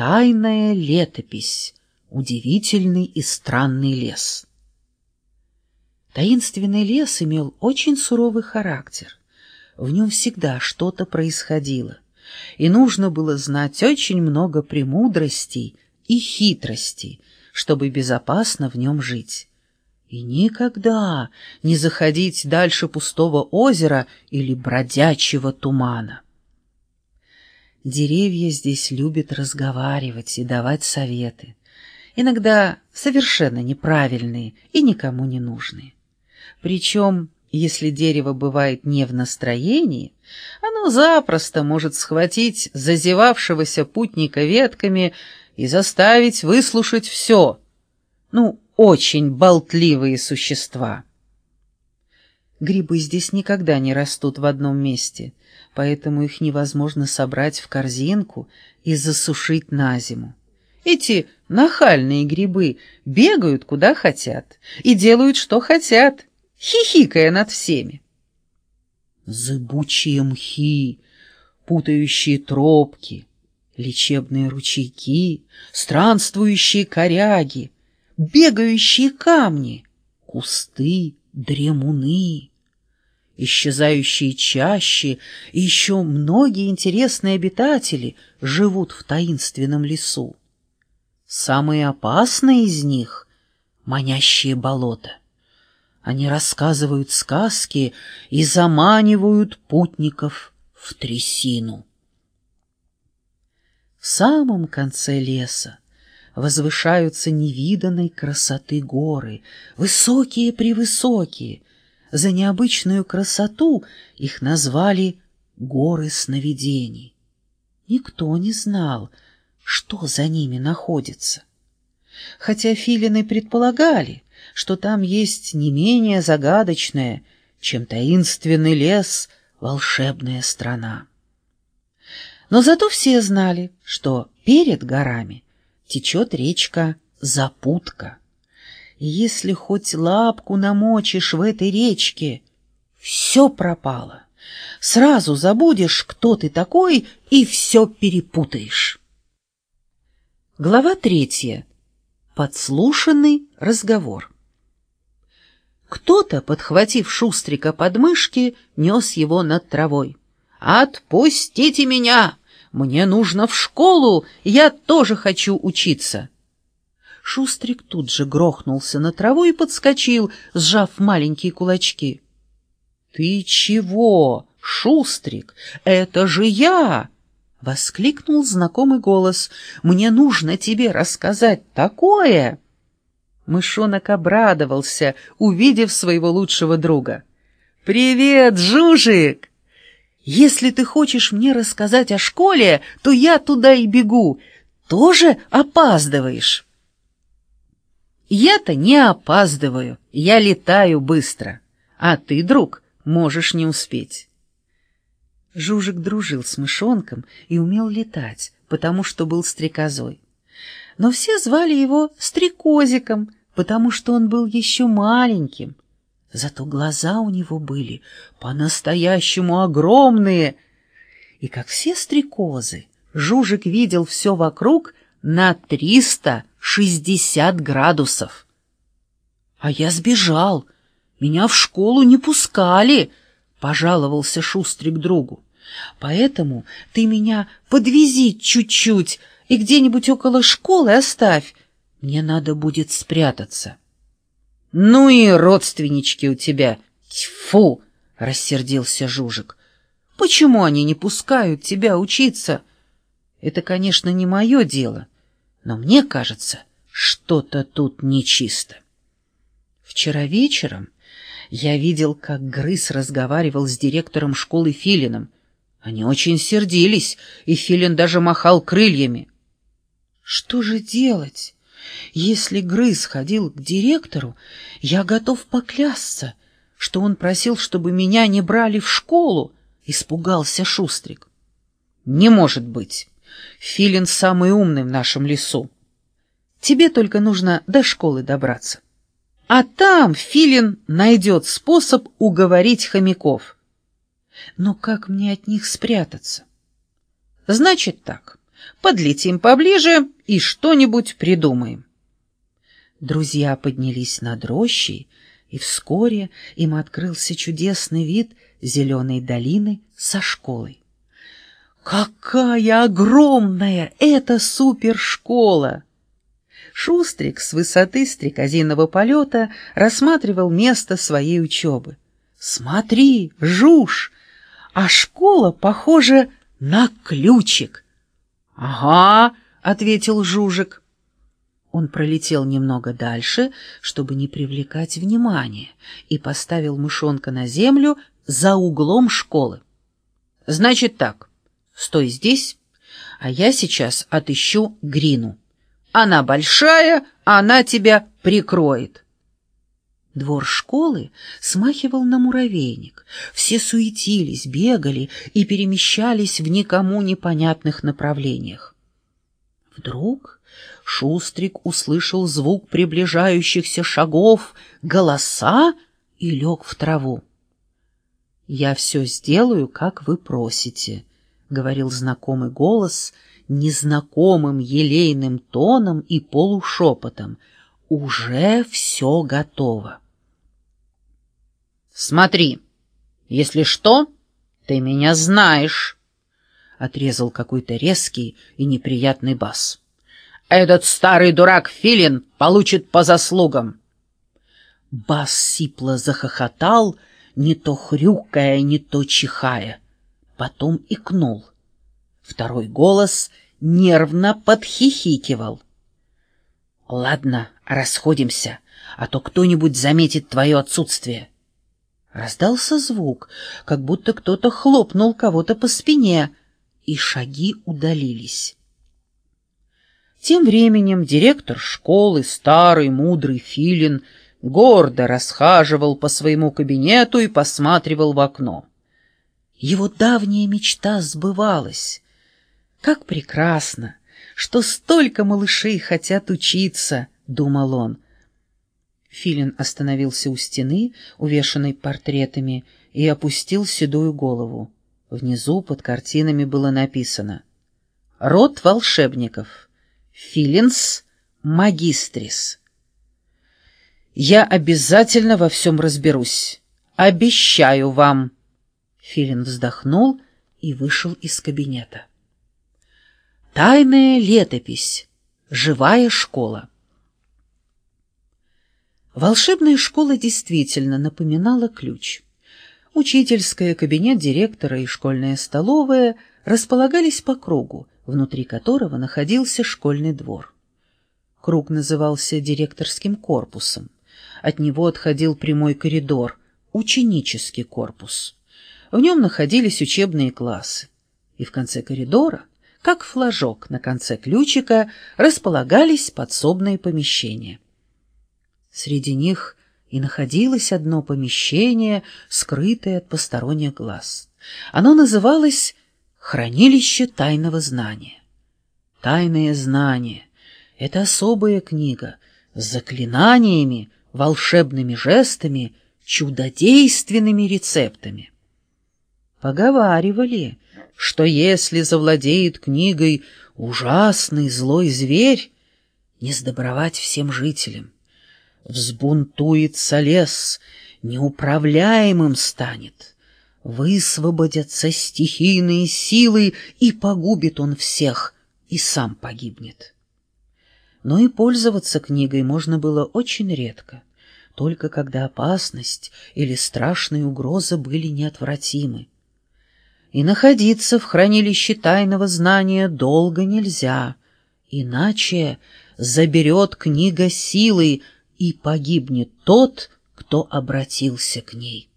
Тайная летопись. Удивительный и странный лес. Таинственный лес имел очень суровый характер. В нем всегда что-то происходило, и нужно было знать очень много премудростей и хитростей, чтобы безопасно в нем жить. И никогда не заходить дальше пустого озера или бродячего тумана. Деревья здесь любят разговаривать и давать советы, иногда совершенно неправильные и никому не нужные. Причем, если дерево бывает не в настроении, оно запросто может схватить зазевавшегося путника ветками и заставить выслушать все. Ну, очень болтливые существа. Грибы здесь никогда не растут в одном месте, поэтому их невозможно собрать в корзинку и засушить на зиму. Эти нахальные грибы бегают куда хотят и делают что хотят, хихикая над всеми. Зыбучие мхи, путающие тропки, лечебные ручейки, странствующие коряги, бегающие камни, кусты, дремуны исчезающие чаще, и еще многие интересные обитатели живут в таинственном лесу. Самые опасные из них — манящие болота. Они рассказывают сказки и заманивают путников в трясину. В самом конце леса возвышаются невиданной красоты горы, высокие-превысокие, за необычную красоту их назвали «горы сновидений». Никто не знал, что за ними находится. Хотя филины предполагали, что там есть не менее загадочная, чем таинственный лес, волшебная страна. Но зато все знали, что перед горами течет речка Запутка. Если хоть лапку намочишь в этой речке, все пропало. Сразу забудешь, кто ты такой, и все перепутаешь. Глава третья. Подслушанный разговор. Кто-то, подхватив Шустрика под мышки, нес его над травой. «Отпустите меня! Мне нужно в школу, я тоже хочу учиться!» Шустрик тут же грохнулся на траву и подскочил, сжав маленькие кулачки. — Ты чего, Шустрик? Это же я! — воскликнул знакомый голос. — Мне нужно тебе рассказать такое! Мышонок обрадовался, увидев своего лучшего друга. — Привет, Жужик! Если ты хочешь мне рассказать о школе, то я туда и бегу. Тоже опаздываешь. Я-то не опаздываю, я летаю быстро, а ты, друг, можешь не успеть. Жужик дружил с мышонком и умел летать, потому что был стрекозой. Но все звали его стрекозиком, потому что он был еще маленьким. Зато глаза у него были по-настоящему огромные. И, как все стрекозы, Жужик видел все вокруг на триста шестьдесят градусов. А я сбежал, меня в школу не пускали, пожаловался Шустрик другу. Поэтому ты меня подвези чуть-чуть и где-нибудь около школы оставь. Мне надо будет спрятаться. Ну и родственнички у тебя. Тьфу, рассердился Жужик. Почему они не пускают тебя учиться? Это, конечно, не мое дело, но мне кажется, что-то тут нечисто. Вчера вечером я видел, как Грыз разговаривал с директором школы Филином. Они очень сердились, и Филин даже махал крыльями. Что же делать? Если Грыз ходил к директору, я готов поклясться, что он просил, чтобы меня не брали в школу, испугался Шустрик. Не может быть. Филин самый умный в нашем лесу. Тебе только нужно до школы добраться. А там Филин найдет способ уговорить хомяков. Но как мне от них спрятаться? Значит так, Подлетим поближе и что-нибудь придумаем. Друзья поднялись над рощей, и вскоре им открылся чудесный вид зеленой долины со школой. «Какая огромная эта супершкола!» Шустрик с высоты стрекозиного полета рассматривал место своей учебы. «Смотри, жуж! А школа похожа на ключик!» «Ага», — ответил Жужик. Он пролетел немного дальше, чтобы не привлекать внимания, и поставил мышонка на землю за углом школы. «Значит так, стой здесь, а я сейчас отыщу Грину. Она большая, она тебя прикроет». Двор школы смахивал на муравейник. Все суетились, бегали и перемещались в никому непонятных направлениях. Вдруг Шустрик услышал звук приближающихся шагов, голоса и лег в траву. «Я все сделаю, как вы просите», — говорил знакомый голос незнакомым елейным тоном и полушепотом. «Уже все готово». «Смотри, если что, ты меня знаешь», — отрезал какой-то резкий и неприятный бас. «Этот старый дурак Филин получит по заслугам». Бас сипло захохотал, не то хрюкая, не то чихая. Потом икнул. Второй голос нервно подхихикивал. «Ладно, расходимся, а то кто-нибудь заметит твое отсутствие». Раздался звук, как будто кто-то хлопнул кого-то по спине, и шаги удалились. Тем временем директор школы, старый мудрый филин, гордо расхаживал по своему кабинету и посматривал в окно. Его давняя мечта сбывалась. Как прекрасно, что столько малышей хотят учиться, — думал он, — Филин остановился у стены, увешанной портретами, и опустил седую голову. Внизу под картинами было написано «Род волшебников. Филинс магистрис». «Я обязательно во всем разберусь. Обещаю вам». Филин вздохнул и вышел из кабинета. Тайная летопись. Живая школа. Волшебная школа действительно напоминала ключ. Учительская, кабинет директора и школьная столовая располагались по кругу, внутри которого находился школьный двор. Круг назывался директорским корпусом. От него отходил прямой коридор, ученический корпус. В нем находились учебные классы. И в конце коридора, как флажок на конце ключика, располагались подсобные помещения. Среди них и находилось одно помещение, скрытое от посторонних глаз. Оно называлось «Хранилище тайного знания». Тайное знание — это особая книга с заклинаниями, волшебными жестами, чудодейственными рецептами. Поговаривали, что если завладеет книгой ужасный злой зверь, не сдобровать всем жителям. Взбунтуется лес, неуправляемым станет. Высвободятся стихийные силы, и погубит он всех, и сам погибнет. Но и пользоваться книгой можно было очень редко, только когда опасность или страшные угрозы были неотвратимы. И находиться в хранилище тайного знания долго нельзя, иначе заберет книга силы, и погибнет тот, кто обратился к ней.